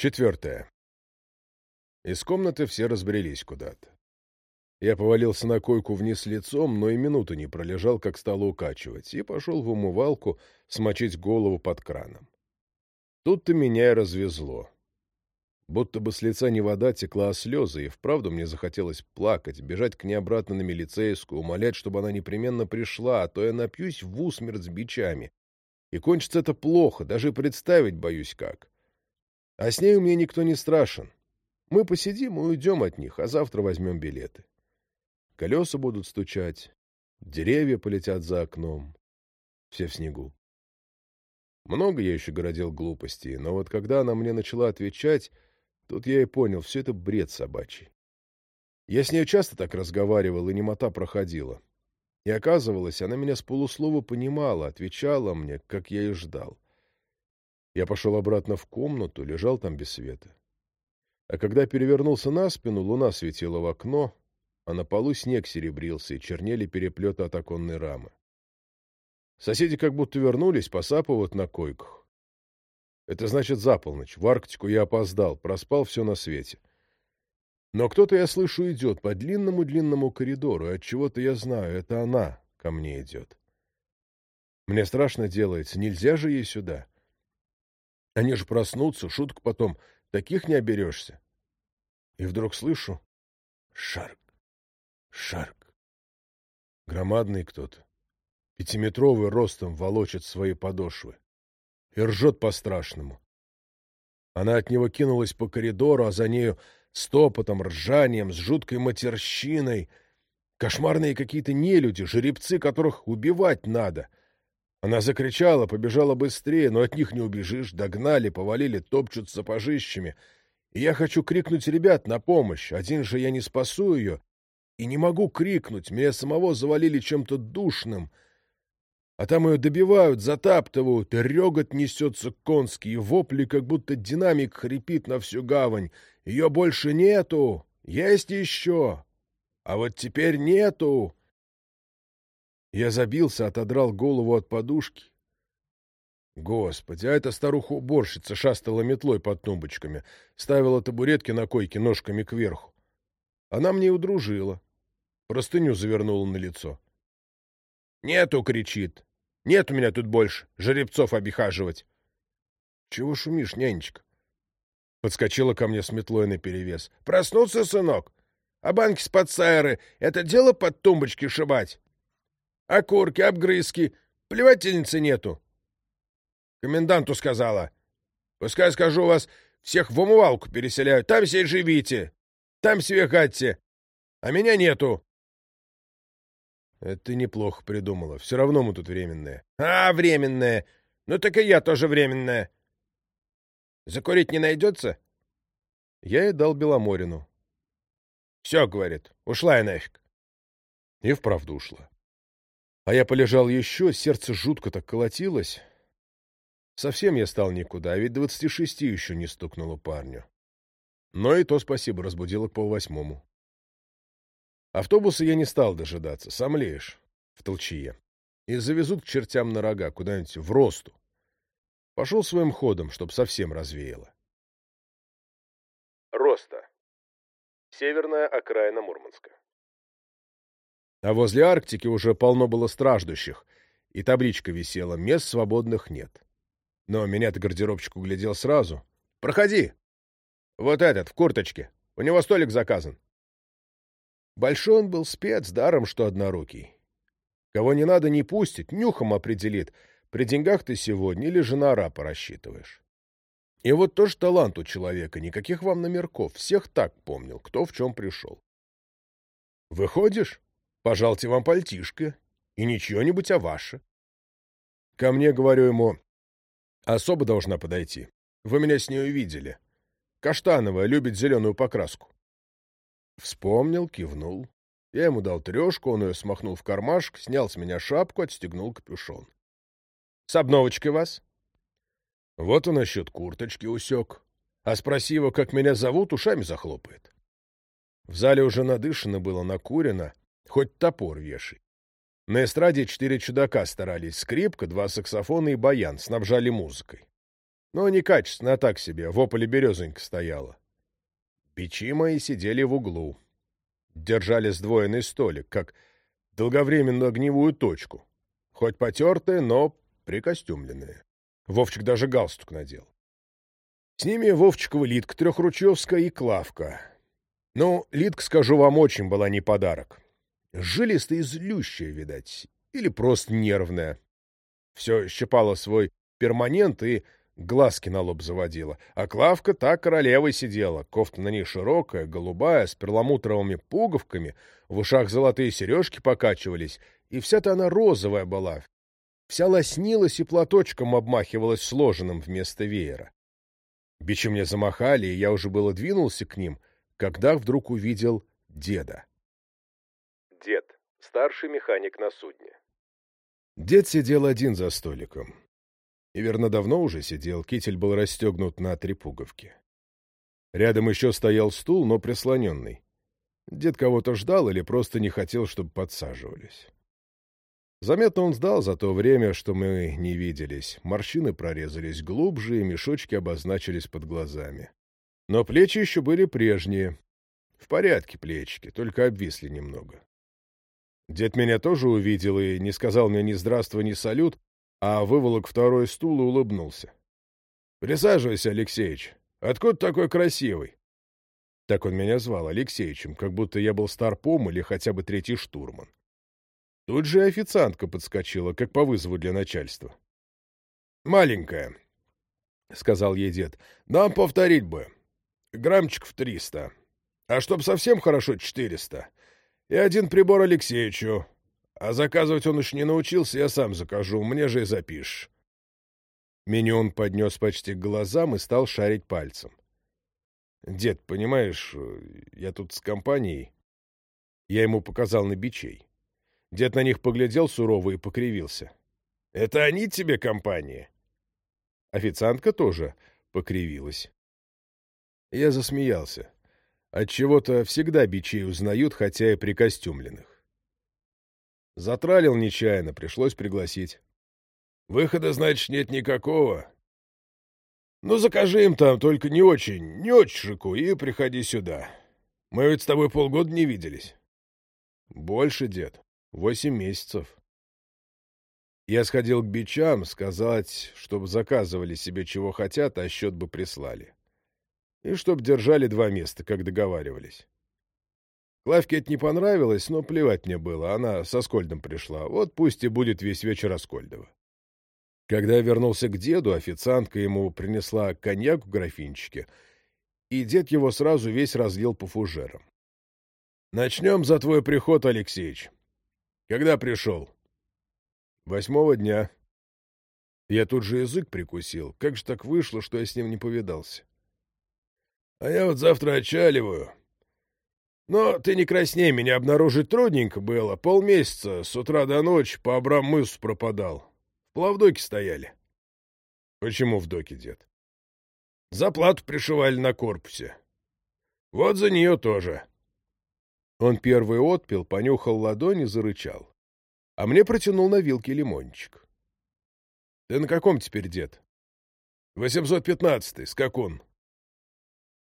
Четвертое. Из комнаты все разбрелись куда-то. Я повалился на койку вниз лицом, но и минуту не пролежал, как стало укачивать, и пошел в умывалку смочить голову под краном. Тут-то меня и развезло. Будто бы с лица не вода текла, а слезы, и вправду мне захотелось плакать, бежать к ней обратно на милицейскую, умолять, чтобы она непременно пришла, а то я напьюсь в усмерть с бичами. И кончится это плохо, даже представить боюсь как. А с ней у меня никто не страшен. Мы посидим и уйдем от них, а завтра возьмем билеты. Колеса будут стучать, деревья полетят за окном. Все в снегу. Много я еще городил глупостей, но вот когда она мне начала отвечать, тут я и понял, все это бред собачий. Я с ней часто так разговаривал, и немота проходила. И оказывалось, она меня с полуслова понимала, отвечала мне, как я и ждал. Я пошел обратно в комнату, лежал там без света. А когда перевернулся на спину, луна светила в окно, а на полу снег серебрился, и чернели переплеты от оконной рамы. Соседи как будто вернулись, посапывают на койках. Это значит за полночь. В Арктику я опоздал, проспал все на свете. Но кто-то, я слышу, идет по длинному-длинному коридору, и от чего то я знаю, это она ко мне идет. Мне страшно делается, нельзя же ей сюда. Они же проснутся, шуток потом, таких не оберешься. И вдруг слышу шарк, шарк. Громадный кто-то, пятиметровый ростом волочит свои подошвы и ржет по-страшному. Она от него кинулась по коридору, а за нею стопотом, ржанием, с жуткой матерщиной. Кошмарные какие-то нелюди, жеребцы, которых убивать надо — она закричала, побежала быстрее, но от них не убежишь. Догнали, повалили, топчут сапожищами. И я хочу крикнуть ребят на помощь. Один же я не спасу ее. И не могу крикнуть. Меня самого завалили чем-то душным. А там ее добивают, затаптывают, и регот несется конский, и вопли, как будто динамик хрипит на всю гавань. Ее больше нету. Есть еще. А вот теперь нету. Я забился, отодрал голову от подушки. Господи, а эта старуха-уборщица шастала метлой под тумбочками, ставила табуретки на койке ножками кверху. Она мне удружила. Простыню завернула на лицо. «Нету!» — кричит. «Нет у меня тут больше жеребцов обихаживать!» «Чего шумишь, нянечка?» Подскочила ко мне с метлой наперевес. «Проснулся, сынок? А банки с-под сайры — это дело под тумбочки шибать?» Окурки, обгрызки. Плевательницы нету. Коменданту сказала. Пускай, скажу, вас всех в умывалку переселяют. Там все живите. Там себе гадьте. А меня нету. Это неплохо придумала. Все равно мы тут временные. А, временные. Ну так и я тоже временная. Закурить не найдется? Я и дал Беломорину. Все, говорит, ушла я нафиг. И вправду ушла. А я полежал еще, сердце жутко так колотилось. Совсем я стал никуда, ведь двадцати шести еще не стукнуло парню. Но и то спасибо, разбудило к полвосьмому. Автобуса я не стал дожидаться, сам леешь, в толчье. И завезут к чертям на рога, куда-нибудь в росту. Пошел своим ходом, чтоб совсем развеяло. Роста. Северная окраина Мурманска. А возле Арктики уже полно было страждущих, и табличка висела «Мест свободных нет». Но меня-то гардеробчик углядел сразу. «Проходи!» «Вот этот, в курточке. У него столик заказан». Большой он был спец, даром что однорукий. Кого не надо, не пустит, нюхом определит, при деньгах ты сегодня или же на арапа рассчитываешь. И вот тоже талант у человека, никаких вам номерков, всех так помнил, кто в чем пришел. Выходишь, Пожалуйте вам пальтишко. И не чье-нибудь, а ваше. Ко мне, говорю ему, особо должна подойти. Вы меня с ней увидели. Каштановая, любит зеленую покраску. Вспомнил, кивнул. Я ему дал трешку, он ее смахнул в кармашек, снял с меня шапку, отстегнул капюшон. — С обновочкой вас? Вот он насчет курточки усек. А спроси его, как меня зовут, ушами захлопает. В зале уже надышано было, накурено, Хоть топор вешай. На эстраде четыре чудака старались. Скрипка, два саксофона и баян. Снабжали музыкой. Но некачественно, а так себе, в ополе березонька стояла. Печи мои сидели в углу. Держали сдвоенный столик, как долговременную огневую точку. Хоть потертые, но прикостюмленные. Вовчик даже галстук надел. С ними Вовчикова Литка Трехручевская и Клавка. Ну, Литка, скажу вам, очень была не подарок. Жилистая и злющая, видать, или просто нервная. Все щипала свой перманент и глазки на лоб заводила. А Клавка так королевой сидела, кофта на ней широкая, голубая, с перламутровыми пуговками, в ушах золотые сережки покачивались, и вся-то она розовая была, вся лоснилась и платочком обмахивалась сложенным вместо веера. Бичи мне замахали, и я уже было двинулся к ним, когда вдруг увидел деда. Дед, старший механик на судне. Дед сидел один за столиком. И верно давно уже сидел, китель был расстегнут на три пуговки. Рядом еще стоял стул, но прислоненный. Дед кого-то ждал или просто не хотел, чтобы подсаживались. Заметно он сдал за то время, что мы не виделись. Морщины прорезались глубже, и мешочки обозначились под глазами. Но плечи еще были прежние. В порядке плечики, только обвисли немного. Дед меня тоже увидел и не сказал мне ни здравствуй, ни салют, а выволок второй стул и улыбнулся. — Присаживайся, Алексеич. Откуда такой красивый? Так он меня звал, Алексеичем, как будто я был старпом или хотя бы третий штурман. Тут же официантка подскочила, как по вызову для начальства. «Маленькая», — сказал ей дед, — «нам повторить бы. Граммчиков триста. А чтоб совсем хорошо, четыреста. И один прибор Алексеичу. А заказывать он уж не научился, я сам закажу, мне же и запишешь». Меню он поднес почти к глазам и стал шарить пальцем. «Дед, понимаешь, я тут с компанией...» Я ему показал на бичей. Дед на них поглядел сурово и покривился. — Это они тебе компания? Официантка тоже покривилась. Я засмеялся. Отчего-то всегда бичей узнают, хотя и прикостюмленных. Затралил нечаянно, пришлось пригласить. Выхода, значит, нет никакого. Ну, закажи им там, только не очень, не очень шику, и приходи сюда. Мы ведь с тобой полгода не виделись. Больше, дед. Восемь месяцев. Я сходил к бичам, сказать, чтобы заказывали себе чего хотят, а счет бы прислали. И чтоб держали два места, как договаривались. Клавке это не понравилось, но плевать мне было, она со Скольдом пришла, вот пусть и будет весь вечер Аскольдова. Когда я вернулся к деду, официантка ему принесла коньяк в графинчике, и дед его сразу весь разлил по фужерам. — Начнем за твой приход, Алексеич. Когда пришел? Восьмого дня. Я тут же язык прикусил. Как же так вышло, что я с ним не повидался? А я вот завтра отчаливаю. Но ты не красней, меня обнаружить трудненько было. Полмесяца с утра до ночи по Абрам-мысу пропадал. В плавдоке стояли. Почему в доке, дед? Заплату пришивали на корпусе. Вот за нее тоже. Он первый отпил, понюхал ладонь и зарычал. А мне протянул на вилке лимончик. — Ты на каком теперь, дед? — 815-й, скакун.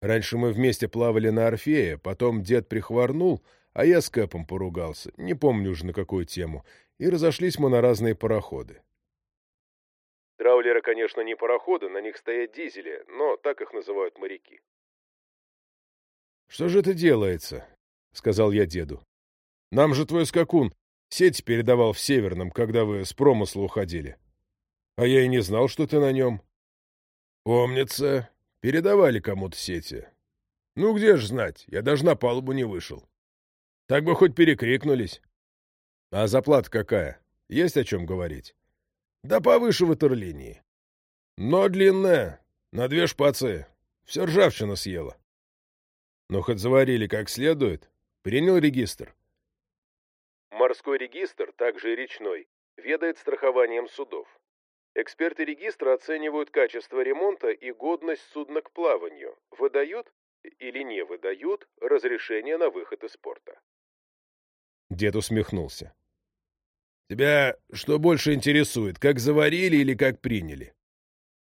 Раньше мы вместе плавали на Орфее, потом дед прихворнул, а я с Кэпом поругался, не помню уже на какую тему, и разошлись мы на разные пароходы. Траулеры, конечно, не пароходы, на них стоят дизели, но так их называют моряки. Что же это делается? — сказал я деду. — Нам же твой скакун сеть передавал в Северном, когда вы с промысла уходили. А я и не знал, что ты на нем. — Помнится, передавали кому-то сети. Ну, где ж знать, я даже на палубу не вышел. Так бы хоть перекрикнулись. А заплата какая? Есть о чем говорить? Да повыше ватерлинии. Но длинная, на две шпацы. Все ржавчина съела. Ну, хоть заварили как следует, Принял регистр. Морской регистр, также и речной, ведает страхованием судов. Эксперты регистра оценивают качество ремонта и годность судна к плаванию, выдают или не выдают разрешение на выход из порта. Дед усмехнулся. «Тебя что больше интересует, как заварили или как приняли?»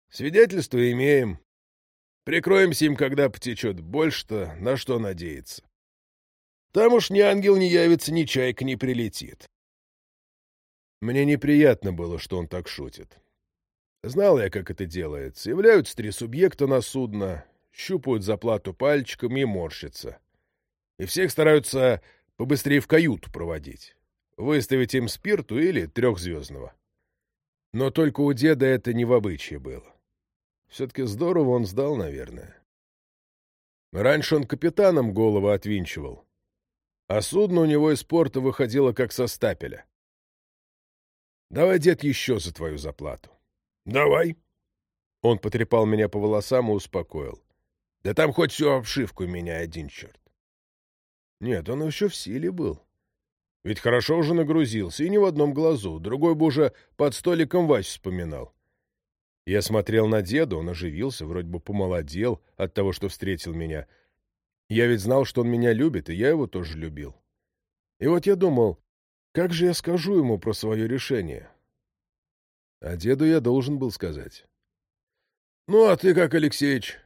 Свидетельство имеем. Прикроемся им, когда потечет. Больше-то на что надеяться. Там уж ни ангел не явится, ни чайка не прилетит. Мне неприятно было, что он так шутит. Знал я, как это делается. Являются три субъекта на судно, щупают заплату пальчиком и морщатся. И всех стараются побыстрее в каюту проводить. Выставить им спирту или трехзвездного. Но только у деда это не в обычае было. Все-таки здорово он сдал, наверное. Раньше он капитаном голову отвинчивал, а судно у него из порта выходило как со стапеля. «Давай, дед, еще за твою заплату». «Давай». Он потрепал меня по волосам и успокоил. «Да там хоть всю обшивку меня один черт». Нет, он еще в силе был. Ведь хорошо уже нагрузился, и не в одном глазу, другой бы уже под столиком Вась вспоминал. Я смотрел на деда, он оживился, вроде бы помолодел от того, что встретил меня. Я ведь знал, что он меня любит, и я его тоже любил. И вот я думал, как же я скажу ему про свое решение? А деду я должен был сказать. — Ну, а ты как, Алексеич,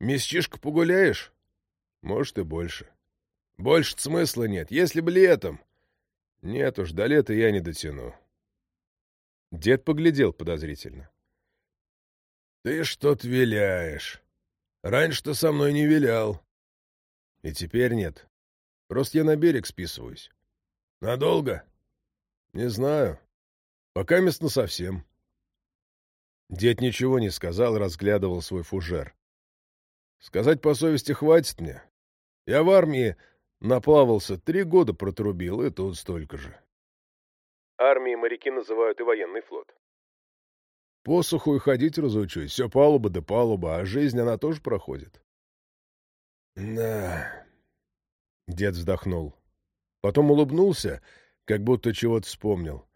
местишко погуляешь? — Может, и больше. — Больше смысла нет, если бы летом. — Нет уж, до лета я не дотяну. Дед поглядел подозрительно. — Ты что-то виляешь. Раньше ты со мной не вилял. — И теперь нет. Просто я на берег списываюсь. — Надолго? — Не знаю. Пока мест совсем. Дед ничего не сказал, разглядывал свой фужер. Сказать по совести хватит мне. Я в армии наплавался, три года протрубил, и тут столько же. Армии моряки называют и военный флот. По суху и ходить разучусь, все палуба да палуба, а жизнь она тоже проходит. Да. Дед вздохнул. Потом улыбнулся, как будто чего-то вспомнил.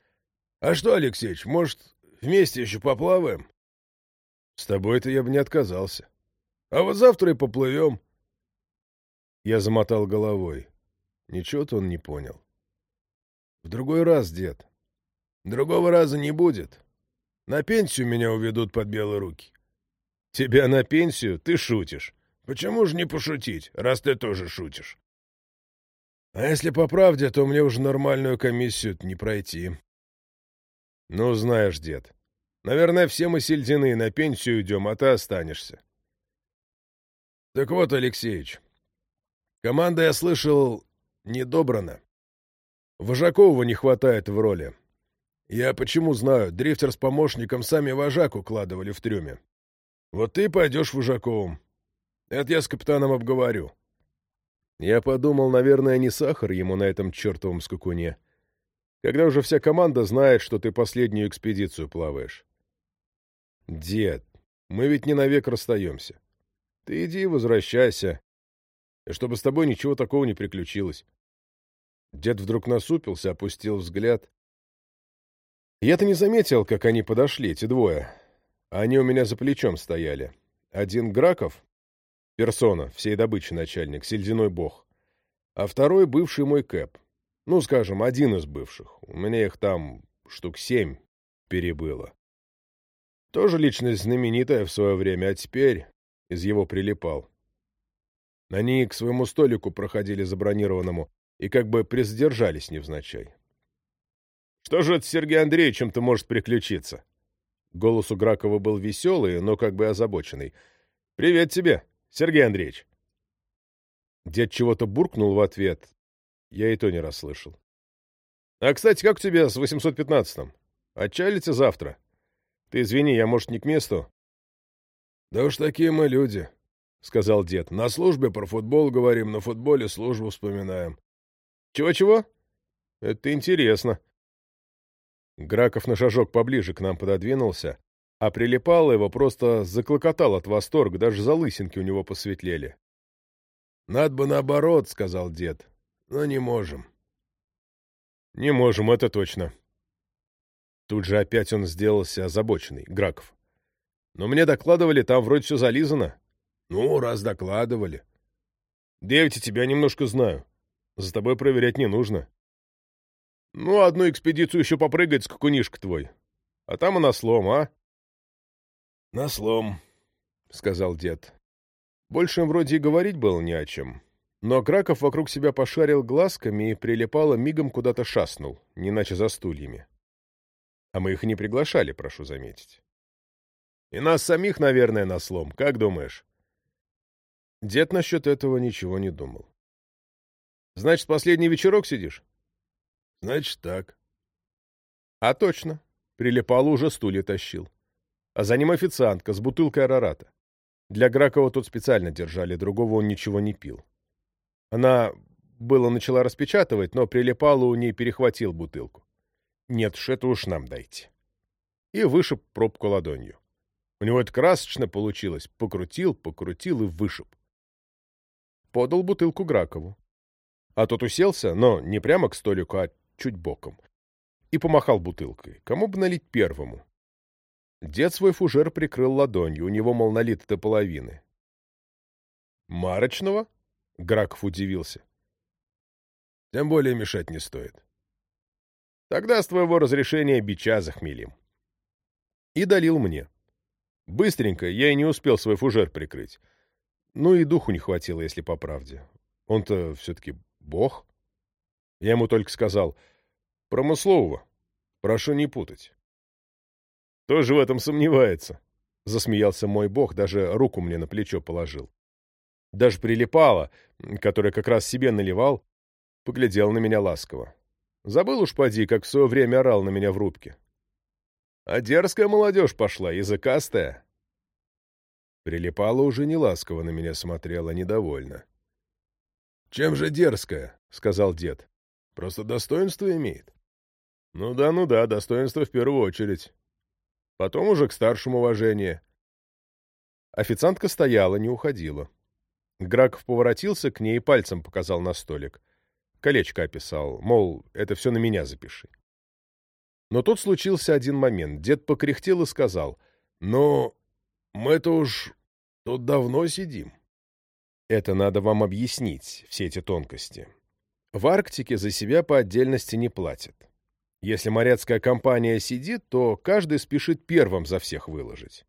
А что, Алексеич, может, Вместе еще поплаваем? С тобой-то я бы не отказался. А вот завтра и поплывем. Я замотал головой. Ничего-то он не понял. В другой раз, дед. Другого раза не будет. На пенсию меня уведут под белые руки. Тебя на пенсию? Ты шутишь. Почему же не пошутить, раз ты тоже шутишь? А если по правде, то мне уже нормальную комиссию не пройти. Ну, знаешь, дед, наверное, все мы сельдяны на пенсию идем, а ты останешься. Так вот, Алексеевич, команда, я слышал, недобрана. Вожакова не хватает в роли. Я почему знаю, дрифтер с помощником сами вожак укладывали в трюме. Вот ты пойдешь вожаковым. Это я с капитаном обговорю. Я подумал, наверное, не сахар ему на этом чертовом скакуне когда уже вся команда знает, что ты последнюю экспедицию плаваешь. Дед, мы ведь не навек расстаемся. Ты иди возвращайся, чтобы с тобой ничего такого не приключилось. Дед вдруг насупился, опустил взгляд. Я-то не заметил, как они подошли, эти двое. Они у меня за плечом стояли. Один Граков, персона, всей добычи начальник, сельдяной бог, а второй — бывший мой Кэп. Ну, скажем, один из бывших. У меня их там штук семь перебыло. Тоже личность знаменитая в свое время, а теперь из его прилипал. Они к своему столику проходили забронированному и как бы призадержались невзначай. «Что же это с Сергеем Андреевичем-то может приключиться?» Голос у Гракова был веселый, но как бы озабоченный. «Привет тебе, Сергей Андреевич!» Дед чего-то буркнул в ответ, я и то не расслышал. А, кстати, как у тебя с 815-м? Отчалите завтра? Ты извини, я, может, не к месту? Да уж такие мы люди, — сказал дед. На службе про футбол говорим, на футболе службу вспоминаем. Чего-чего? Это интересно. Граков на шажок поближе к нам пододвинулся, а прилипало его просто заклокотал от восторга, даже залысинки у него посветлели. — Надо бы наоборот, — сказал дед. Но не можем. Не можем, это точно. Тут же опять он сделался озабоченный, Граков. Но мне докладывали, там вроде все зализано. Ну, раз докладывали. Да я ведь тебя немножко знаю. За тобой проверять не нужно. Ну, одну экспедицию еще попрыгать, скакунишка твой. А там и на слом, а? — На слом, — сказал дед. Больше им вроде и говорить было не о чем. Но Краков вокруг себя пошарил глазками и прилипало мигом куда-то шаснул, не иначе за стульями. А мы их не приглашали, прошу заметить. И нас самих, наверное, на слом, как думаешь? Дед насчет этого ничего не думал. Значит, последний вечерок сидишь? Значит, так. А точно. Прилипало уже стулья тащил. А за ним официантка с бутылкой арарата. Для Гракова тут специально держали, другого он ничего не пил. Она было начала распечатывать, но прилипало у ней перехватил бутылку. Нет ж, это уж нам дайте. И вышиб пробку ладонью. У него это красочно получилось. Покрутил, покрутил и вышиб. Подал бутылку Гракову. А тот уселся, но не прямо к столику, а чуть боком. И помахал бутылкой. Кому бы налить первому? Дед свой фужер прикрыл ладонью, у него, мол, налито до половины. «Марочного?» — Граков удивился. «Тем более мешать не стоит. Тогда с твоего разрешения бича захмелим». И долил мне. Быстренько, я и не успел свой фужер прикрыть. Ну и духу не хватило, если по правде. Он-то все-таки бог. Я ему только сказал, промыслового, прошу не путать. Тоже в этом сомневается. Засмеялся мой бог, даже руку мне на плечо положил. Даже прилипала, которая как раз себе наливал, поглядел на меня ласково. Забыл уж, поди, как в свое время орал на меня в рубке. А дерзкая молодежь пошла, языкастая. Прилипала уже не ласково на меня смотрела, недовольно. — Чем же дерзкая? — сказал дед. — Просто достоинство имеет. — Ну да, ну да, достоинство в первую очередь. Потом уже к старшему уважение. Официантка стояла, не уходила. Граков поворотился к ней и пальцем показал на столик. Колечко описал, мол, это все на меня запиши. Но тут случился один момент. Дед покряхтел и сказал, «Ну, мы-то уж тут давно сидим». Это надо вам объяснить, все эти тонкости. В Арктике за себя по отдельности не платят. Если моряцкая компания сидит, то каждый спешит первым за всех выложить.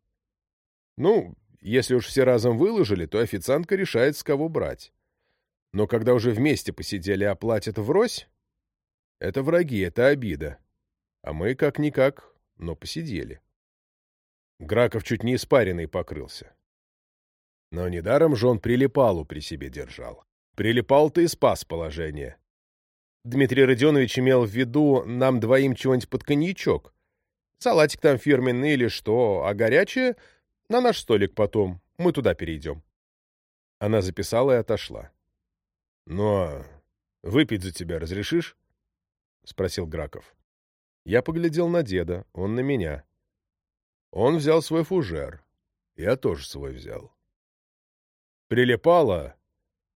Ну, если уж все разом выложили, то официантка решает, с кого брать. Но когда уже вместе посидели оплатят врозь, это враги, это обида. А мы как-никак, но посидели. Граков чуть не испаренный покрылся. Но недаром же он прилипалу при себе держал. Прилипал-то и спас положение. Дмитрий Родионович имел в виду нам двоим чего-нибудь под коньячок. Салатик там фирменный или что, а горячее — на наш столик потом. Мы туда перейдем. Она записала и отошла. — Ну, выпить за тебя разрешишь? — спросил Граков. Я поглядел на деда, он на меня. Он взял свой фужер. Я тоже свой взял. Прилипало.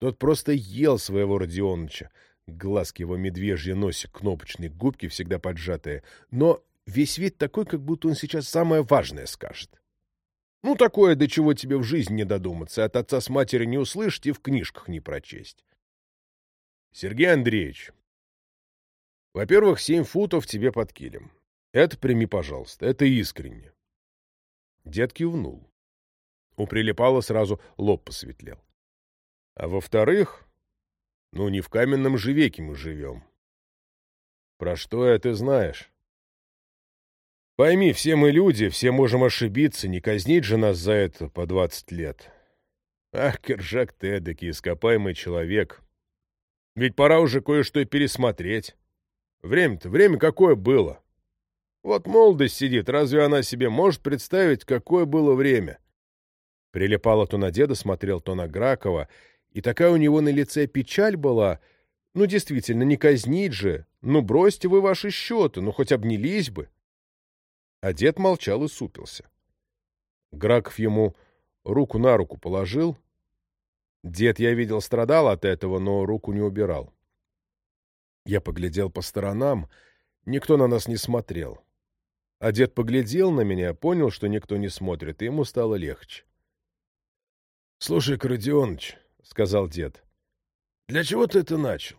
Тот просто ел своего Родионыча, Глазки его медвежьи, носик кнопочный, губки всегда поджатые. Но весь вид такой, как будто он сейчас самое важное скажет. Ну, такое, до чего тебе в жизни не додуматься, от отца с матери не услышать и в книжках не прочесть. Сергей Андреевич, во-первых, семь футов тебе под килем. Это прими, пожалуйста, это искренне. Дед кивнул. У прилипала сразу лоб посветлел. А во-вторых, ну, не в каменном же веке мы живем. Про что это знаешь? Пойми, все мы люди, все можем ошибиться, не казнить же нас за это по двадцать лет. Ах, Кержак ты эдакий, ископаемый человек. Ведь пора уже кое-что пересмотреть. Время-то, время какое было. Вот молодость сидит, разве она себе может представить, какое было время? Прилипало то на деда, смотрел то на Гракова, и такая у него на лице печаль была. Ну, действительно, не казнить же. Ну, бросьте вы ваши счеты, ну, хоть обнялись бы. А дед молчал и супился. Граков ему руку на руку положил. Дед, я видел, страдал от этого, но руку не убирал. Я поглядел по сторонам, никто на нас не смотрел. А дед поглядел на меня, понял, что никто не смотрит, и ему стало легче. — Слушай, Родионыч, — сказал дед. — Для чего ты это начал?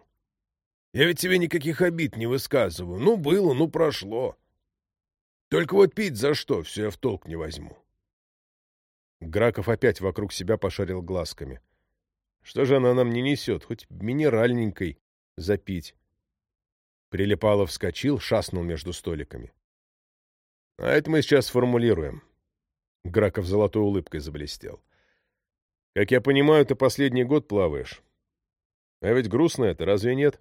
Я ведь тебе никаких обид не высказываю. Ну, было, ну, прошло. Только вот пить за что, все я в толк не возьму. Граков опять вокруг себя пошарил глазками. Что же она нам не несет? Хоть минеральненькой запить. Прилипалов вскочил, шаснул между столиками. А это мы сейчас сформулируем. Граков золотой улыбкой заблестел. Как я понимаю, ты последний год плаваешь. А ведь грустно это, разве нет?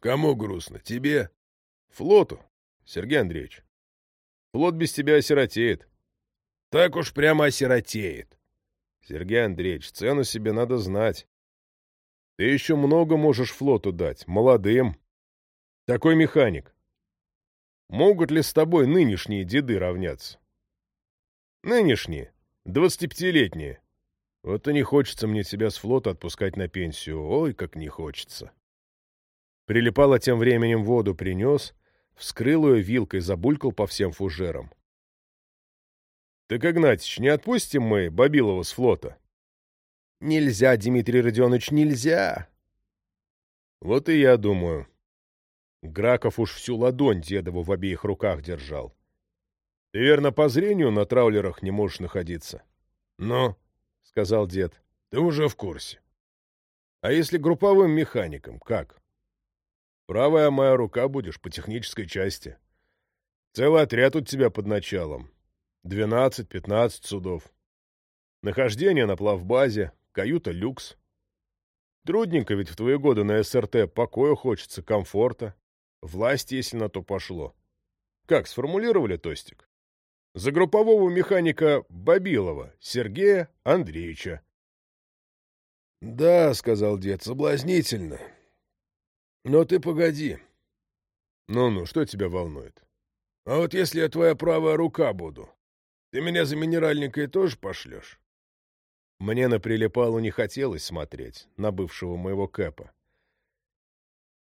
Кому грустно? Тебе? Флоту, Сергей Андреевич. Флот без тебя осиротеет. Так уж прямо осиротеет. Сергей Андреевич, цену себе надо знать. Ты еще много можешь флоту дать, молодым. Такой механик. Могут ли с тобой нынешние деды равняться? Нынешние, двадцатипятилетние. Вот и не хочется мне тебя с флота отпускать на пенсию. Ой, как не хочется. Прилипало тем временем воду принес, вскрыл ее вилкой, забулькал по всем фужерам. — Так, Игнатьич, не отпустим мы Бабилова с флота? — Нельзя, Дмитрий Родионович, нельзя. — Вот и я думаю. Граков уж всю ладонь дедову в обеих руках держал. Ты, верно, по зрению на траулерах не можешь находиться? — Ну, — сказал дед, — ты уже в курсе. — А если групповым механиком, как? Правая моя рука будешь по технической части. Целый отряд у тебя под началом. Двенадцать-пятнадцать судов. Нахождение на плавбазе, каюта люкс. Трудненько ведь в твои годы на СРТ покоя хочется, комфорта, власти, если на то пошло. Как сформулировали тостик? За группового механика Бабилова Сергея Андреевича. — Да, — сказал дед, — соблазнительно. Но ты погоди. Ну-ну, что тебя волнует? А вот если я твоя правая рука буду, ты меня за минеральникой тоже пошлешь? Мне на прилипалу не хотелось смотреть, на бывшего моего Кэпа.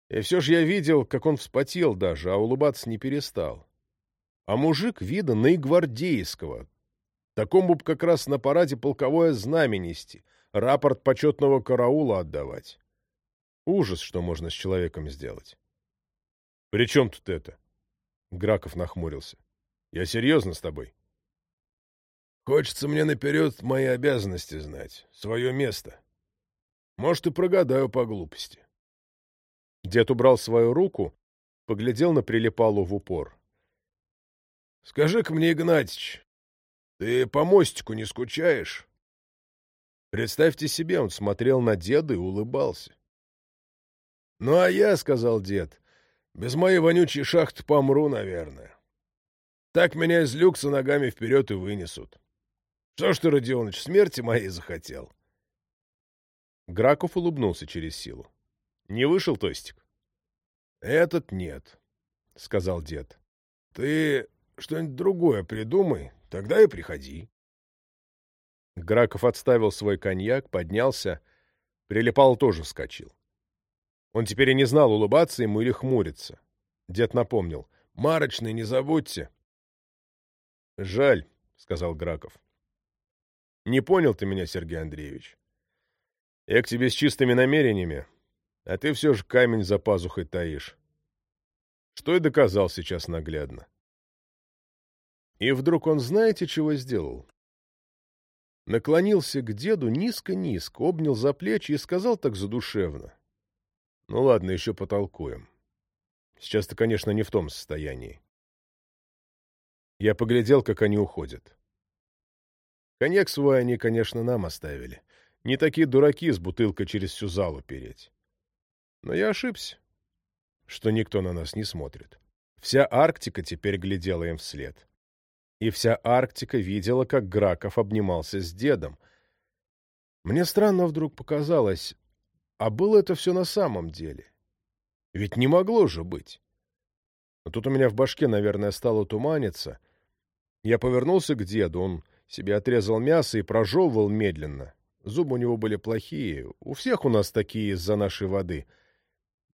И все же я видел, как он вспотел даже, а улыбаться не перестал. А мужик вида наигвардейского. Такому бы как раз на параде полковое знамя нести, рапорт почетного караула отдавать. Ужас, что можно с человеком сделать. — При чем тут это? Граков нахмурился. — Я серьезно с тобой. — Хочется мне наперед мои обязанности знать, свое место. Может, и прогадаю по глупости. Дед убрал свою руку, поглядел на прилипалу в упор. — Скажи-ка мне, Игнатьич, ты по мостику не скучаешь? Представьте себе, он смотрел на деда и улыбался. — Ну, а я, — сказал дед, — без моей вонючей шахты помру, наверное. Так меня из люкса ногами вперед и вынесут. Что ж ты, Родионыч, смерти моей захотел? Граков улыбнулся через силу. — Не вышел, Тостик? — Этот нет, — сказал дед. — Ты что-нибудь другое придумай, тогда и приходи. Граков отставил свой коньяк, поднялся. Прилипал тоже вскочил. Он теперь и не знал, улыбаться ему или хмуриться. Дед напомнил. «Марочный, не забудьте!» «Жаль», — сказал Граков. «Не понял ты меня, Сергей Андреевич. Я к тебе с чистыми намерениями, а ты все же камень за пазухой таишь. Что и доказал сейчас наглядно». И вдруг он знаете, чего сделал? Наклонился к деду низко-низко, обнял за плечи и сказал так задушевно. Ну ладно, еще потолкуем. Сейчас ты, конечно, не в том состоянии. Я поглядел, как они уходят. Коньяк свой они, конечно, нам оставили. Не такие дураки с бутылкой через всю залу переть. Но я ошибся, что никто на нас не смотрит. Вся Арктика теперь глядела им вслед. И вся Арктика видела, как Граков обнимался с дедом. Мне странно вдруг показалось, а было это все на самом деле? Ведь не могло же быть. Но тут у меня в башке, наверное, стало туманиться. Я повернулся к деду, он себе отрезал мясо и прожевывал медленно. Зубы у него были плохие, у всех у нас такие из-за нашей воды.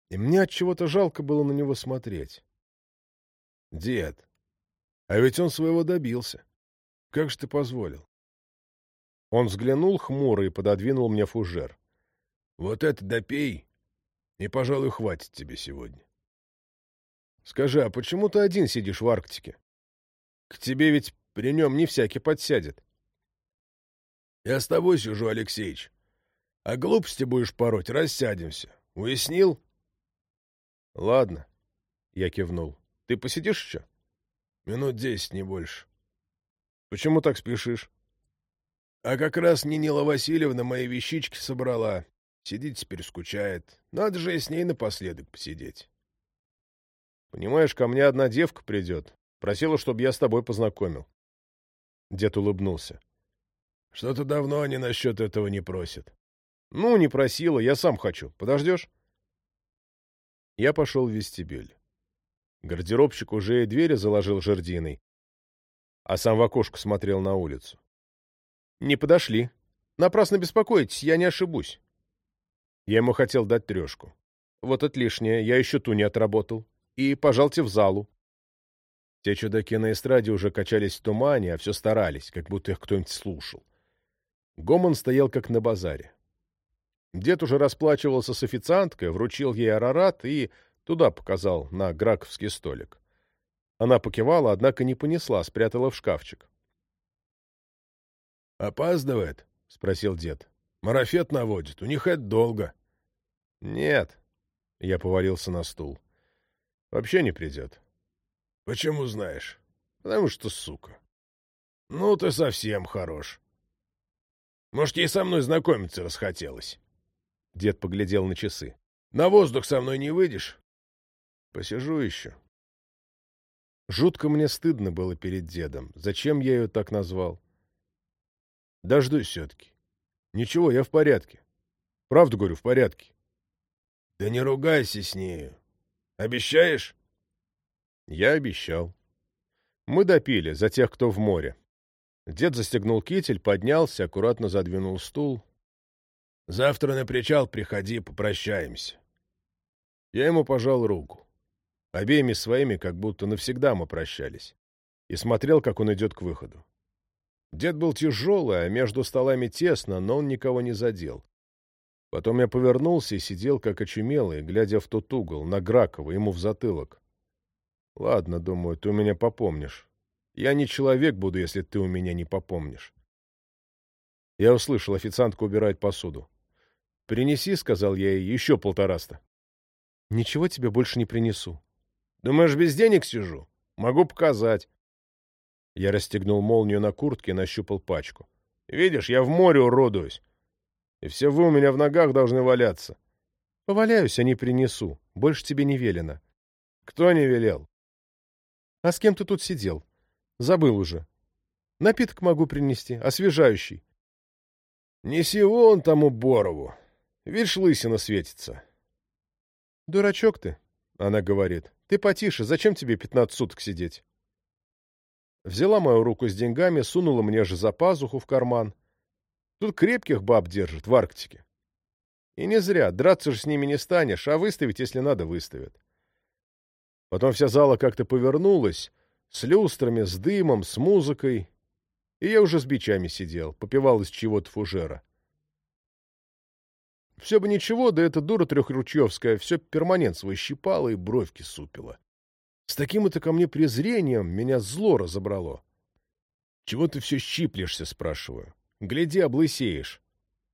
И мне от чего то жалко было на него смотреть. Дед, а ведь он своего добился. Как же ты позволил? Он взглянул хмуро и пододвинул мне фужер. Вот это допей, и, пожалуй, хватит тебе сегодня. Скажи, а почему ты один сидишь в Арктике? К тебе ведь при нем не всякий подсядет. Я с тобой сижу, Алексеич. А глупости будешь пороть, рассядемся. Уяснил? Ладно, я кивнул. Ты посидишь еще? Минут десять, не больше. Почему так спешишь? А как раз Нинила Васильевна мои вещички собрала. Сидит теперь скучает. Надо же и с ней напоследок посидеть. Понимаешь, ко мне одна девка придет. Просила, чтобы я с тобой познакомил. Дед улыбнулся. Что-то давно они насчет этого не просят. Ну, не просила, я сам хочу. Подождешь? Я пошел в вестибюль. Гардеробщик уже и двери заложил жердиной, а сам в окошко смотрел на улицу. Не подошли. Напрасно беспокоитесь, я не ошибусь. Я ему хотел дать трешку. Вот это лишнее, я еще ту не отработал. И пожалуйте в залу. Те чудаки на эстраде уже качались в тумане, а все старались, как будто их кто-нибудь слушал. Гомон стоял как на базаре. Дед уже расплачивался с официанткой, вручил ей арарат и туда показал, на граковский столик. Она покивала, однако не понесла, спрятала в шкафчик. «Опаздывает?» — спросил дед. «Марафет наводит. У них это долго». «Нет». Я повалился на стул. «Вообще не придет». «Почему знаешь?» «Потому что сука». «Ну, ты совсем хорош. Может, ей со мной знакомиться расхотелось?» Дед поглядел на часы. «На воздух со мной не выйдешь?» «Посижу еще». Жутко мне стыдно было перед дедом. Зачем я ее так назвал? Дождусь все-таки. Ничего, я в порядке. Правду говорю, в порядке. Да не ругайся с нею. Обещаешь? Я обещал. Мы допили, за тех, кто в море. Дед застегнул китель, поднялся, аккуратно задвинул стул. Завтра на причал приходи, попрощаемся. Я ему пожал руку. Обеими своими, как будто навсегда мы прощались. И смотрел, как он идет к выходу. Дед был тяжелый, а между столами тесно, но он никого не задел. Потом я повернулся и сидел, как очумелый, глядя в тот угол, на Гракова, ему в затылок. Ладно, думаю, ты у меня попомнишь. Я не человек буду, если ты у меня не попомнишь. Я услышал, официантка убирает посуду. «Принеси», — сказал я ей, — «еще полтораста». «Ничего тебе больше не принесу». «Думаешь, без денег сижу? Могу показать». Я расстегнул молнию на куртке и нащупал пачку. «Видишь, я в море уродуюсь. И все вы у меня в ногах должны валяться». «Поваляюсь, а не принесу. Больше тебе не велено». «Кто не велел?» «А с кем ты тут сидел?» «Забыл уже. Напиток могу принести, освежающий». «Неси вон тому Борову. Видишь, лысина светится». «Дурачок ты», — она говорит. «Ты потише, зачем тебе пятнадцать суток сидеть?» Взяла мою руку с деньгами, сунула мне же за пазуху в карман. Тут крепких баб держат в Арктике. И не зря, драться же с ними не станешь, а выставить, если надо, выставят. Потом вся зала как-то повернулась, с люстрами, с дымом, с музыкой. И я уже с бичами сидел, попивал из чего-то фужера. Все бы ничего, да эта дура трехручевская все перманент свой щипала и бровки супила. С таким-то ко мне презрением меня зло разобрало. «Чего ты все щиплешься?» — спрашиваю. «Гляди, облысеешь.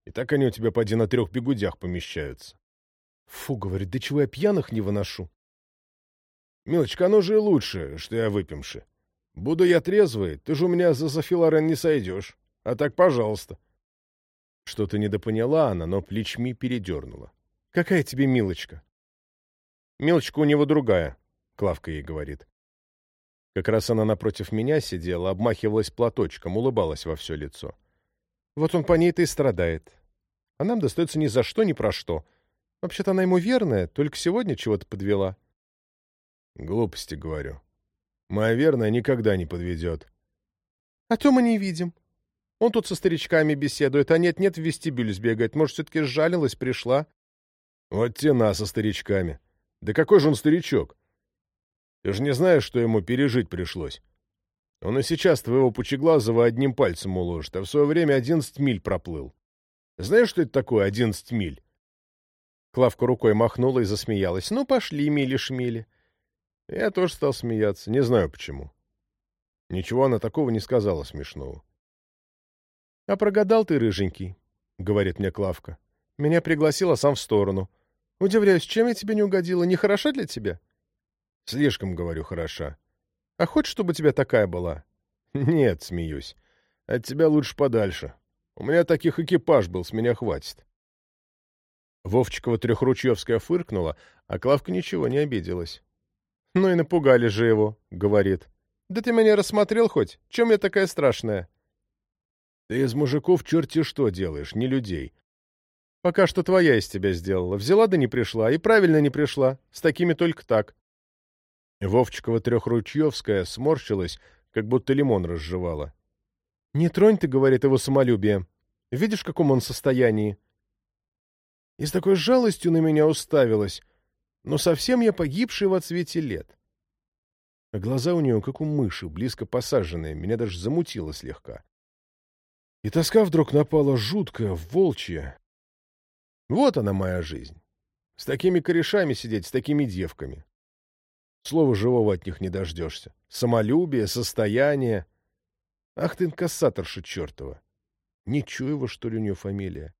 И так они у тебя поди на трех бегудях помещаются». «Фу, — говорит, — да чего я пьяных не выношу?» «Милочка, оно же и лучше, что я выпьемши. Буду я трезвый, ты же у меня за Софиларен не сойдешь. А так, пожалуйста». Что-то недопоняла она, но плечми передернула. «Какая тебе Милочка?» «Милочка у него другая», Клавка ей говорит. Как раз она напротив меня сидела, обмахивалась платочком, улыбалась во все лицо. Вот он по ней-то и страдает. А нам достается ни за что, ни про что. Вообще-то она ему верная, только сегодня чего-то подвела. Глупости, говорю. Моя верная никогда не подведет. А то мы не видим. Он тут со старичками беседует, а нет-нет в вестибюль сбегает. Может, все-таки сжалилась, пришла? Вот тена со старичками. Да какой же он старичок? Ты же не знаешь, что ему пережить пришлось. Он и сейчас твоего пучеглазого одним пальцем уложит, а в свое время одиннадцать миль проплыл. Знаешь, что это такое одиннадцать миль? Клавка рукой махнула и засмеялась. Ну, пошли, мили-шмили. Я тоже стал смеяться, не знаю почему. Ничего она такого не сказала смешного. — А прогадал ты, рыженький, — говорит мне Клавка. Меня пригласила сам в сторону. Удивляюсь, чем я тебе не угодила? Не хороша для тебя? — Слишком, говорю, хороша. — А хочешь, чтобы у тебя такая была? — Нет, смеюсь. От тебя лучше подальше. У меня таких экипаж был, с меня хватит. Вовчикова Трехручьевская фыркнула, а Клавка ничего не обиделась. «Ну и напугали же его», — говорит. «Да ты меня рассмотрел хоть? Чем я такая страшная?» «Ты из мужиков черти что делаешь, не людей». «Пока что твоя из тебя сделала. Взяла да не пришла, и правильно не пришла. С такими только так». Вовчикова Трехручьевская сморщилась, как будто лимон разжевала. «Не тронь ты, — говорит его самолюбие. Видишь, в каком он состоянии?» И с такой жалостью на меня уставилась, но совсем я погибший в отсвете лет. А глаза у нее, как у мыши, близко посаженные, меня даже замутило слегка. И тоска вдруг напала жуткая, волчья. Вот она моя жизнь. С такими корешами сидеть, с такими девками. Слова живого от них не дождешься. Самолюбие, состояние. Ах ты инкассаторша чертова! Нечуева, что ли, у нее фамилия?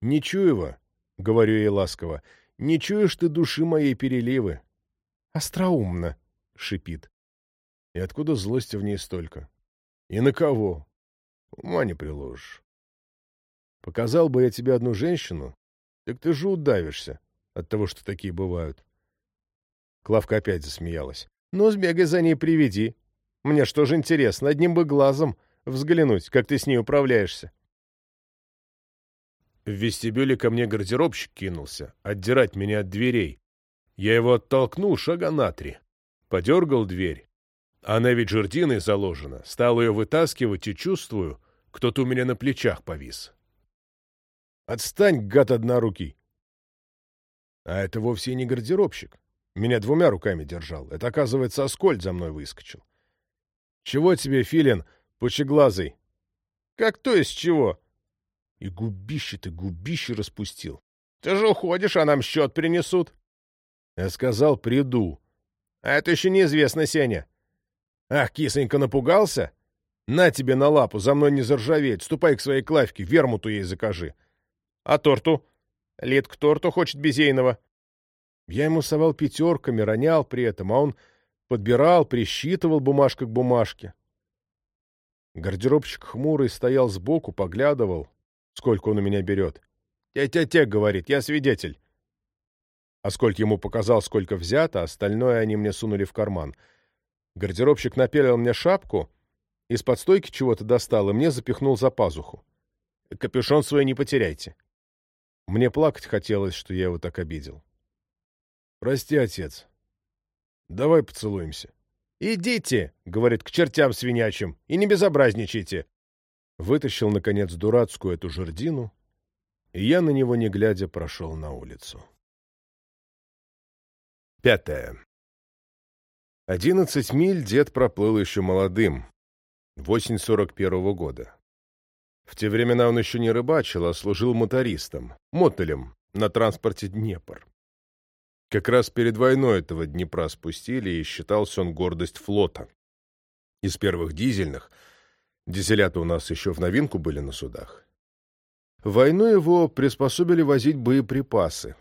Нечуева, — говорю ей ласково, — не чуешь ты души моей переливы. Остроумно, — шипит. И откуда злости в ней столько? И на кого? Ума не приложишь. Показал бы я тебе одну женщину, так ты же удавишься от того, что такие бывают. Клавка опять засмеялась. Ну, сбегай за ней, приведи. Мне что же интересно, одним бы глазом взглянуть, как ты с ней управляешься. В вестибюле ко мне гардеробщик кинулся, отдирать меня от дверей. Я его оттолкнул шага на три. Подергал дверь. Она ведь жердиной заложена. Стал ее вытаскивать и чувствую, кто-то у меня на плечах повис. «Отстань, гад однорукий!» А это вовсе не гардеробщик. Меня двумя руками держал. Это, оказывается, Аскольд за мной выскочил. «Чего тебе, Филин, пучеглазый?» «Как то из чего?» И губище ты, губище распустил. Ты же уходишь, а нам счет принесут. Я сказал, приду. А это еще неизвестно, Сеня. Ах, кисонька, напугался? На тебе на лапу, за мной не заржаветь. Ступай к своей Клавке, вермуту ей закажи. А торту? Лет к торту хочет Безейного. Я ему совал пятерками, ронял при этом, а он подбирал, присчитывал бумажка к бумажке. Гардеробщик хмурый стоял сбоку, поглядывал, сколько он у меня берет. «Те-те-те», — говорит, — «я свидетель». А сколько ему показал, сколько взято, остальное они мне сунули в карман. Гардеробщик напялил мне шапку, из-под стойки чего-то достал и мне запихнул за пазуху. «Капюшон свой не потеряйте». Мне плакать хотелось, что я его так обидел. «Прости, отец. Давай поцелуемся». «Идите», — говорит, — «к чертям свинячим, и не безобразничайте». Вытащил, наконец, дурацкую эту жердину, и я на него, не глядя, прошел на улицу. Пятое. Одиннадцать миль дед проплыл еще молодым, в осень сорок первого года. В те времена он еще не рыбачил, а служил мотористом, мотелем на транспорте «Днепр». Как раз перед войной этого Днепра спустили, и считался он гордость флота. Из первых дизельных — Дизелята у нас еще в новинку были на судах. Войну его приспособили возить боеприпасы,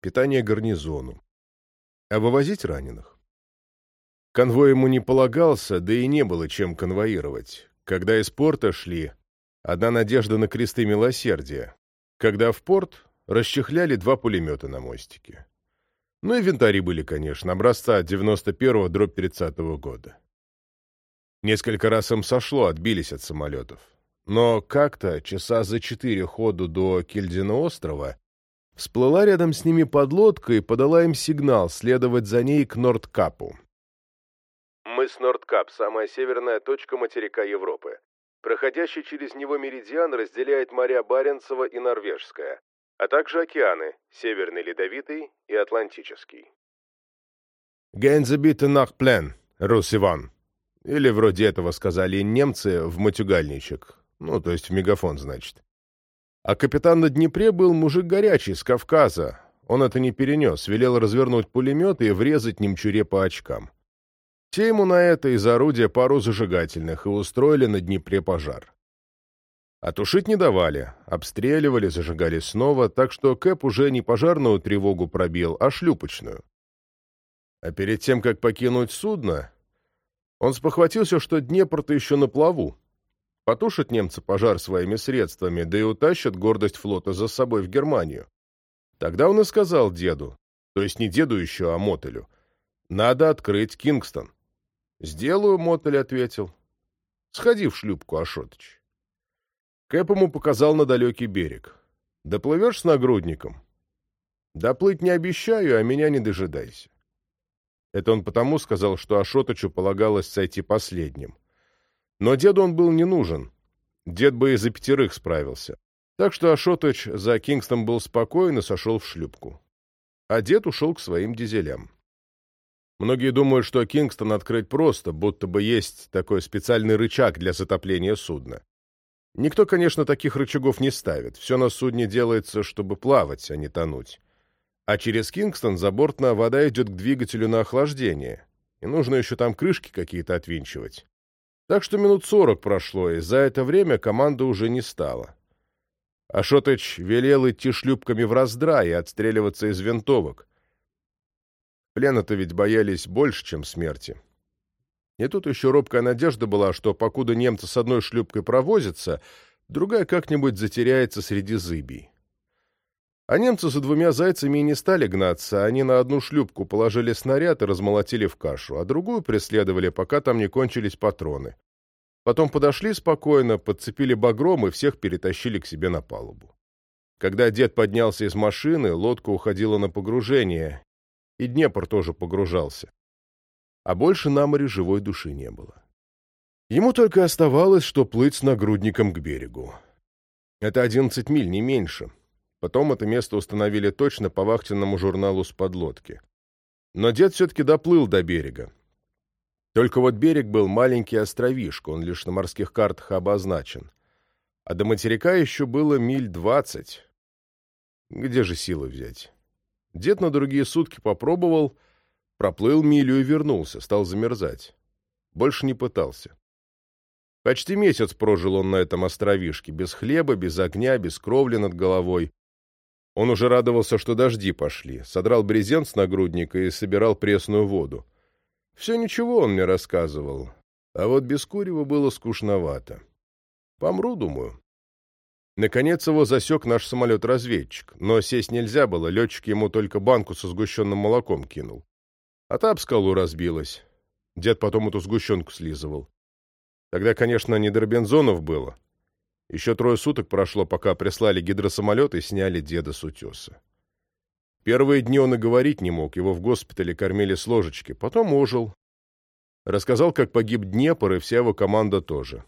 питание гарнизону, а вывозить раненых. Конвой ему не полагался, да и не было чем конвоировать. Когда из порта шли, одна надежда на кресты милосердия. Когда в порт, расчехляли два пулемета на мостике. Ну и винтари были, конечно, образца 91-го дробь 30-го года. Несколько раз им сошло, отбились от самолетов. Но как-то, часа за четыре ходу до Кильдина острова, всплыла рядом с ними подлодка и подала им сигнал следовать за ней к Нордкапу. Мыс Нордкап – самая северная точка материка Европы. Проходящий через него меридиан разделяет моря Баренцева и Норвежское, а также океаны – Северный Ледовитый и Атлантический. «Гензебите нах плен, Рус Иван», или вроде этого сказали немцы в матюгальничек. Ну, то есть в мегафон, значит. А капитан на Днепре был мужик горячий, с Кавказа. Он это не перенес, велел развернуть пулемет и врезать немчуре по очкам. Те ему на это из орудия пару зажигательных и устроили на Днепре пожар. А тушить не давали, обстреливали, зажигали снова, так что Кэп уже не пожарную тревогу пробил, а шлюпочную. А перед тем, как покинуть судно, он спохватился, что Днепр-то еще на плаву. Потушат немцы пожар своими средствами, да и утащат гордость флота за собой в Германию. Тогда он и сказал деду, то есть не деду еще, а Мотелю, надо открыть Кингстон. «Сделаю», — Мотель ответил. «Сходи в шлюпку, Ашотыч». Кэп ему показал на далекий берег. «Доплывешь с нагрудником?» «Доплыть не обещаю, а меня не дожидайся». Это он потому сказал, что Ашотычу полагалось сойти последним. Но деду он был не нужен. Дед бы и за пятерых справился. Так что Ашотыч за Кингстом был спокоен и сошел в шлюпку. А дед ушел к своим дизелям. Многие думают, что Кингстон открыть просто, будто бы есть такой специальный рычаг для затопления судна. Никто, конечно, таких рычагов не ставит. Все на судне делается, чтобы плавать, а не тонуть. А через Кингстон забортная вода идет к двигателю на охлаждение. И нужно еще там крышки какие-то отвинчивать. Так что минут сорок прошло, и за это время команда уже не стала. Ашотыч велел идти шлюпками в раздрай и отстреливаться из винтовок. Плена-то ведь боялись больше, чем смерти. И тут еще робкая надежда была, что покуда немцы с одной шлюпкой провозятся, другая как-нибудь затеряется среди зыбий. А немцы за двумя зайцами и не стали гнаться, они на одну шлюпку положили снаряд и размолотили в кашу, а другую преследовали, пока там не кончились патроны. Потом подошли спокойно, подцепили багром и всех перетащили к себе на палубу. Когда дед поднялся из машины, лодка уходила на погружение, и Днепр тоже погружался а больше на море живой души не было. Ему только оставалось, что плыть с нагрудником к берегу. Это одиннадцать миль, не меньше. Потом это место установили точно по вахтенному журналу с подлодки. Но дед все-таки доплыл до берега. Только вот берег был маленький островишко, он лишь на морских картах обозначен. А до материка еще было миль двадцать. Где же силы взять? Дед на другие сутки попробовал — Проплыл милю и вернулся, стал замерзать. Больше не пытался. Почти месяц прожил он на этом островишке, без хлеба, без огня, без кровли над головой. Он уже радовался, что дожди пошли, содрал брезент с нагрудника и собирал пресную воду. Все ничего он мне рассказывал, а вот без курева было скучновато. Помру, думаю. Наконец его засек наш самолет-разведчик, но сесть нельзя было, летчик ему только банку со сгущенным молоком кинул. А та об скалу разбилась. Дед потом эту сгущенку слизывал. Тогда, конечно, не до было. Еще трое суток прошло, пока прислали гидросамолет и сняли деда с утеса. Первые дни он и говорить не мог, его в госпитале кормили с ложечки. Потом ожил. Рассказал, как погиб Днепр, и вся его команда тоже.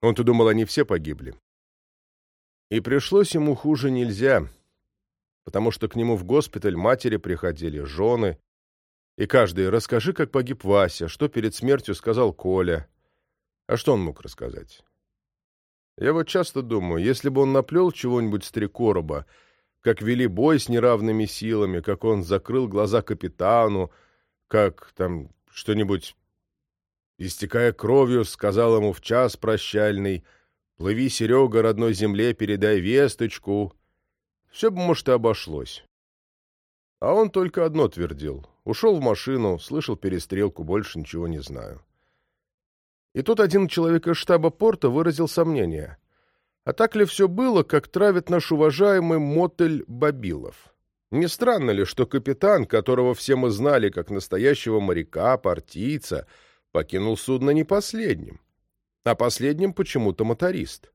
Он-то думал, они все погибли. И пришлось ему хуже нельзя, потому что к нему в госпиталь матери приходили, жены, и каждый «расскажи, как погиб Вася, что перед смертью сказал Коля». А что он мог рассказать? Я вот часто думаю, если бы он наплел чего-нибудь с три короба, как вели бой с неравными силами, как он закрыл глаза капитану, как там что-нибудь, истекая кровью, сказал ему в час прощальный «Плыви, Серега, родной земле, передай весточку». Все бы, может, и обошлось. А он только одно твердил Ушел в машину, слышал перестрелку, больше ничего не знаю. И тут один человек из штаба порта выразил сомнение. А так ли все было, как травит наш уважаемый мотель Бабилов? Не странно ли, что капитан, которого все мы знали как настоящего моряка, партийца, покинул судно не последним, а последним почему-то моторист?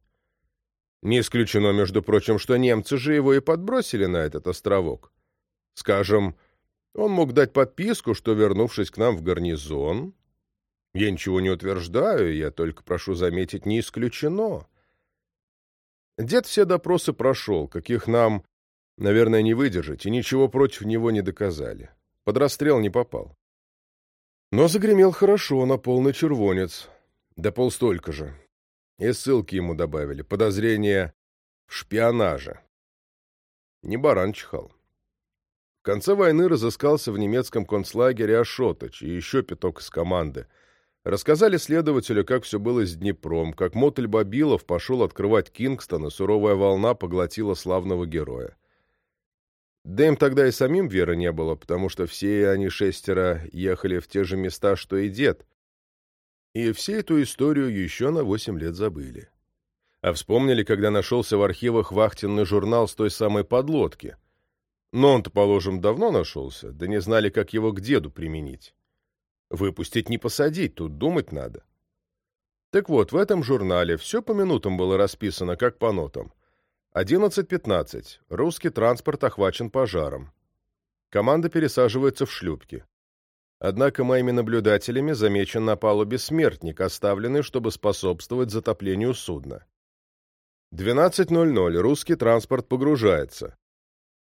Не исключено, между прочим, что немцы же его и подбросили на этот островок. Скажем, он мог дать подписку, что, вернувшись к нам в гарнизон... Я ничего не утверждаю, я только прошу заметить, не исключено. Дед все допросы прошел, каких нам, наверное, не выдержать, и ничего против него не доказали. Под расстрел не попал. Но загремел хорошо, на полный червонец. Да полстолько же. И ссылки ему добавили. Подозрение в шпионаже. Не баран чихал. Конце войны разыскался в немецком концлагере Ашоточ и еще пяток из команды. Рассказали следователю, как все было с Днепром, как мотель Бабилов пошел открывать Кингстон, и суровая волна поглотила славного героя. Да им тогда и самим веры не было, потому что все они шестеро ехали в те же места, что и дед. И все эту историю еще на восемь лет забыли. А вспомнили, когда нашелся в архивах вахтенный журнал с той самой подлодки. Но он-то, положим, давно нашелся, да не знали, как его к деду применить. Выпустить не посадить, тут думать надо. Так вот, в этом журнале все по минутам было расписано, как по нотам. 11.15. Русский транспорт охвачен пожаром. Команда пересаживается в шлюпки. Однако моими наблюдателями замечен на палубе смертник, оставленный, чтобы способствовать затоплению судна. 12.00. Русский транспорт погружается.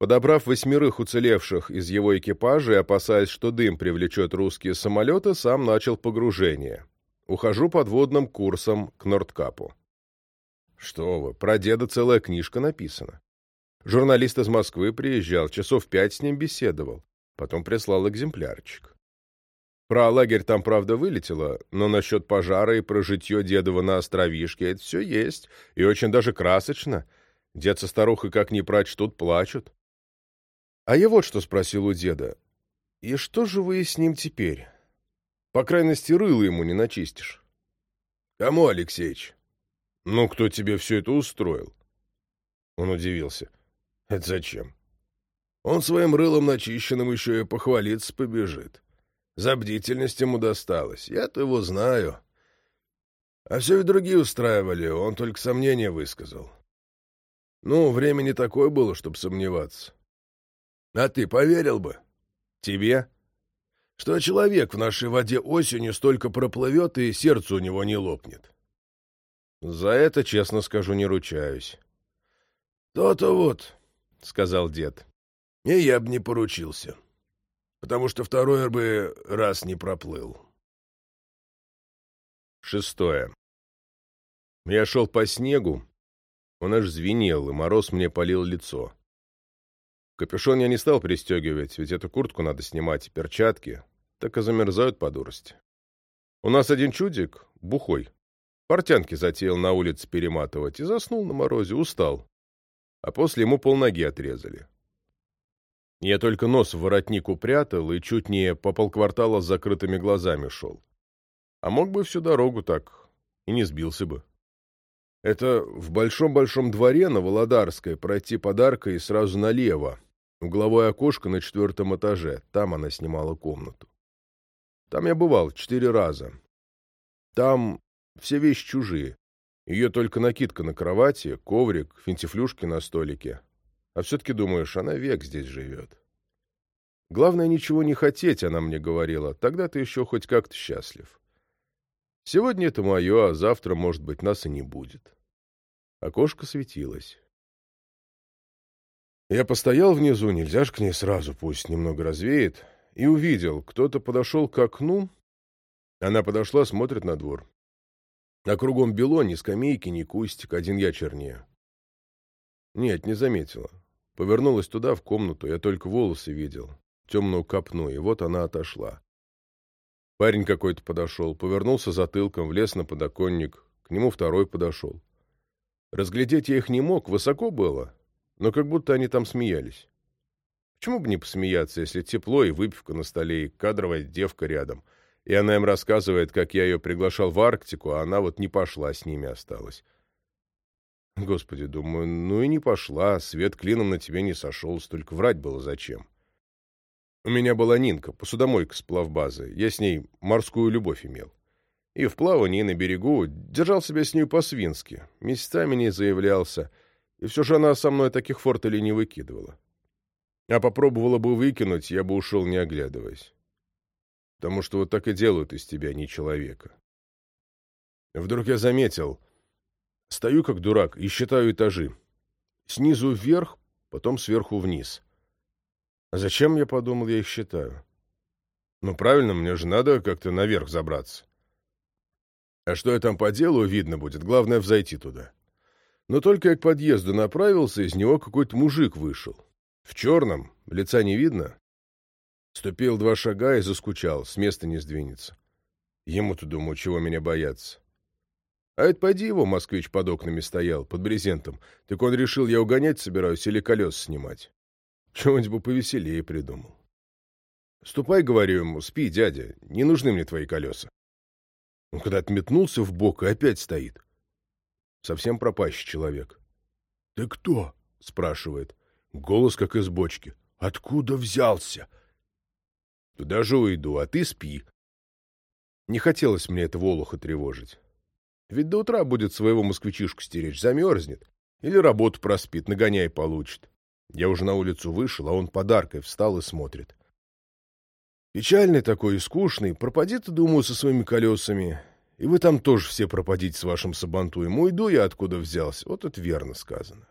Подобрав восьмерых уцелевших из его экипажа и опасаясь, что дым привлечет русские самолеты, сам начал погружение. Ухожу подводным курсом к Нордкапу. Что вы, про деда целая книжка написана. Журналист из Москвы приезжал, часов пять с ним беседовал. Потом прислал экземплярчик. Про лагерь там, правда, вылетело, но насчет пожара и про житье дедова на островишке это все есть, и очень даже красочно. Дед со старухой как ни прочтут, плачут. А я вот что спросил у деда. И что же вы с ним теперь? По крайности, рыло ему не начистишь. Кому, Алексеич? Ну, кто тебе все это устроил? Он удивился. Это зачем? Он своим рылом начищенным еще и похвалиться побежит. За бдительность ему досталось. Я-то его знаю. А все и другие устраивали, он только сомнения высказал. Ну, время не такое было, чтобы сомневаться. А ты поверил бы? Тебе? Что человек в нашей воде осенью столько проплывет, и сердце у него не лопнет. За это, честно скажу, не ручаюсь. То-то вот, — сказал дед. И я бы не поручился, потому что второй бы раз не проплыл. Шестое. Я шел по снегу, он аж звенел, и мороз мне полил лицо. Капюшон я не стал пристегивать, ведь эту куртку надо снимать, и перчатки, так и замерзают по дурости. У нас один чудик, бухой, портянки затеял на улице перематывать и заснул на морозе, устал. А после ему полноги отрезали. Я только нос в воротник упрятал и чуть не по полквартала с закрытыми глазами шел. А мог бы всю дорогу так, и не сбился бы. Это в большом-большом дворе на Володарской пройти подарка и сразу налево, Угловое окошко на четвертом этаже. Там она снимала комнату. Там я бывал четыре раза. Там все вещи чужие. Ее только накидка на кровати, коврик, финтифлюшки на столике. А все-таки думаешь, она век здесь живет. Главное, ничего не хотеть, она мне говорила. Тогда ты еще хоть как-то счастлив. Сегодня это мое, а завтра, может быть, нас и не будет. Окошко светилось. Я постоял внизу, нельзя ж к ней сразу, пусть немного развеет, и увидел, кто-то подошел к окну. Она подошла, смотрит на двор. А кругом бело, ни скамейки, ни кустик, один я чернее. Нет, не заметила. Повернулась туда, в комнату, я только волосы видел, темную копну, и вот она отошла. Парень какой-то подошел, повернулся затылком, влез на подоконник, к нему второй подошел. Разглядеть я их не мог, высоко было, но как будто они там смеялись. Почему бы не посмеяться, если тепло и выпивка на столе, и кадровая девка рядом, и она им рассказывает, как я ее приглашал в Арктику, а она вот не пошла, с ними осталась. Господи, думаю, ну и не пошла, свет клином на тебе не сошел, столько врать было зачем. У меня была Нинка, посудомойка с плавбазы, я с ней морскую любовь имел. И в плавании на берегу держал себя с ней по-свински, месяцами не заявлялся — и все же она со мной таких фортелей не выкидывала. А попробовала бы выкинуть, я бы ушел, не оглядываясь. Потому что вот так и делают из тебя не человека. Вдруг я заметил. Стою как дурак и считаю этажи. Снизу вверх, потом сверху вниз. А зачем, я подумал, я их считаю? Ну, правильно, мне же надо как-то наверх забраться. А что я там по делу, видно будет. Главное, взойти туда. Но только я к подъезду направился, из него какой-то мужик вышел. В черном, лица не видно. Ступил два шага и заскучал, с места не сдвинется. Ему-то, думаю, чего меня бояться. А это пойди его, москвич, под окнами стоял, под брезентом. Так он решил, я угонять собираюсь или колес снимать. Чего-нибудь бы повеселее придумал. Ступай, говорю ему, спи, дядя, не нужны мне твои колеса. Он когда-то метнулся в бок и опять стоит. Совсем пропащий человек. — Ты кто? — спрашивает. Голос как из бочки. — Откуда взялся? — Туда же уйду, а ты спи. Не хотелось мне этого олуха тревожить. Ведь до утра будет своего москвичишку стеречь, замерзнет. Или работу проспит, нагоняй получит. Я уже на улицу вышел, а он подаркой встал и смотрит. Печальный такой и скучный. Пропади ты, думаю, со своими колесами. И вы там тоже все пропадите с вашим сабантуем. Уйду я откуда взялся. Вот это верно сказано.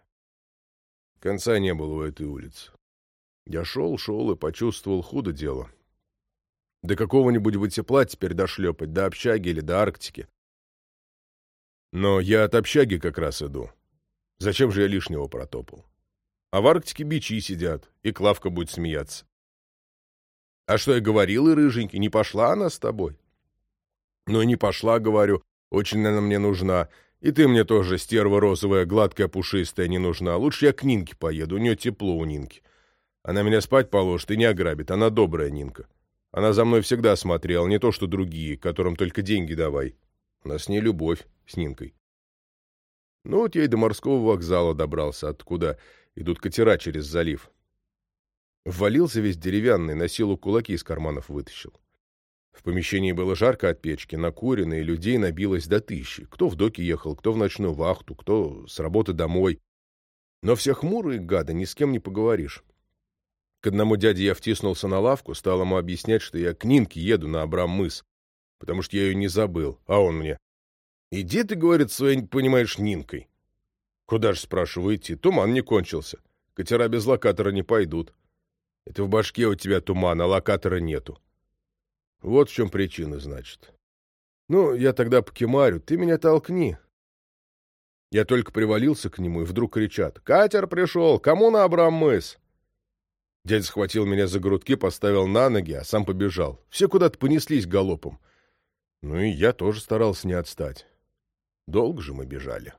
Конца не было у этой улицы. Я шел, шел и почувствовал худо дело. До какого-нибудь бы тепла теперь дошлепать, до общаги или до Арктики. Но я от общаги как раз иду. Зачем же я лишнего протопал? А в Арктике бичи сидят, и Клавка будет смеяться. А что я говорил, и рыженький, не пошла она с тобой? Ну, не пошла, говорю, очень она мне нужна. И ты мне тоже, стерва розовая, гладкая, пушистая, не нужна. Лучше я к Нинке поеду, у нее тепло у Нинки. Она меня спать положит и не ограбит, она добрая Нинка. Она за мной всегда смотрела, не то что другие, которым только деньги давай. У нас с ней любовь, с Нинкой. Ну вот я и до морского вокзала добрался, откуда идут катера через залив. Ввалился весь деревянный, на силу кулаки из карманов вытащил. В помещении было жарко от печки, накурено, и людей набилось до тысячи. Кто в доки ехал, кто в ночную вахту, кто с работы домой. Но все хмурые гады, ни с кем не поговоришь. К одному дяде я втиснулся на лавку, стал ему объяснять, что я к Нинке еду на Абрам-мыс, потому что я ее не забыл. А он мне, иди ты, говорит, своей, понимаешь, Нинкой. Куда же, спрашиваю, идти? Туман не кончился. Катера без локатора не пойдут. Это в башке у тебя туман, а локатора нету. Вот в чем причина, значит. Ну, я тогда покемарю, ты меня толкни. Я только привалился к нему, и вдруг кричат. «Катер пришел! Кому на Абрам-мыс?» Дядя схватил меня за грудки, поставил на ноги, а сам побежал. Все куда-то понеслись галопом. Ну и я тоже старался не отстать. Долго же мы бежали.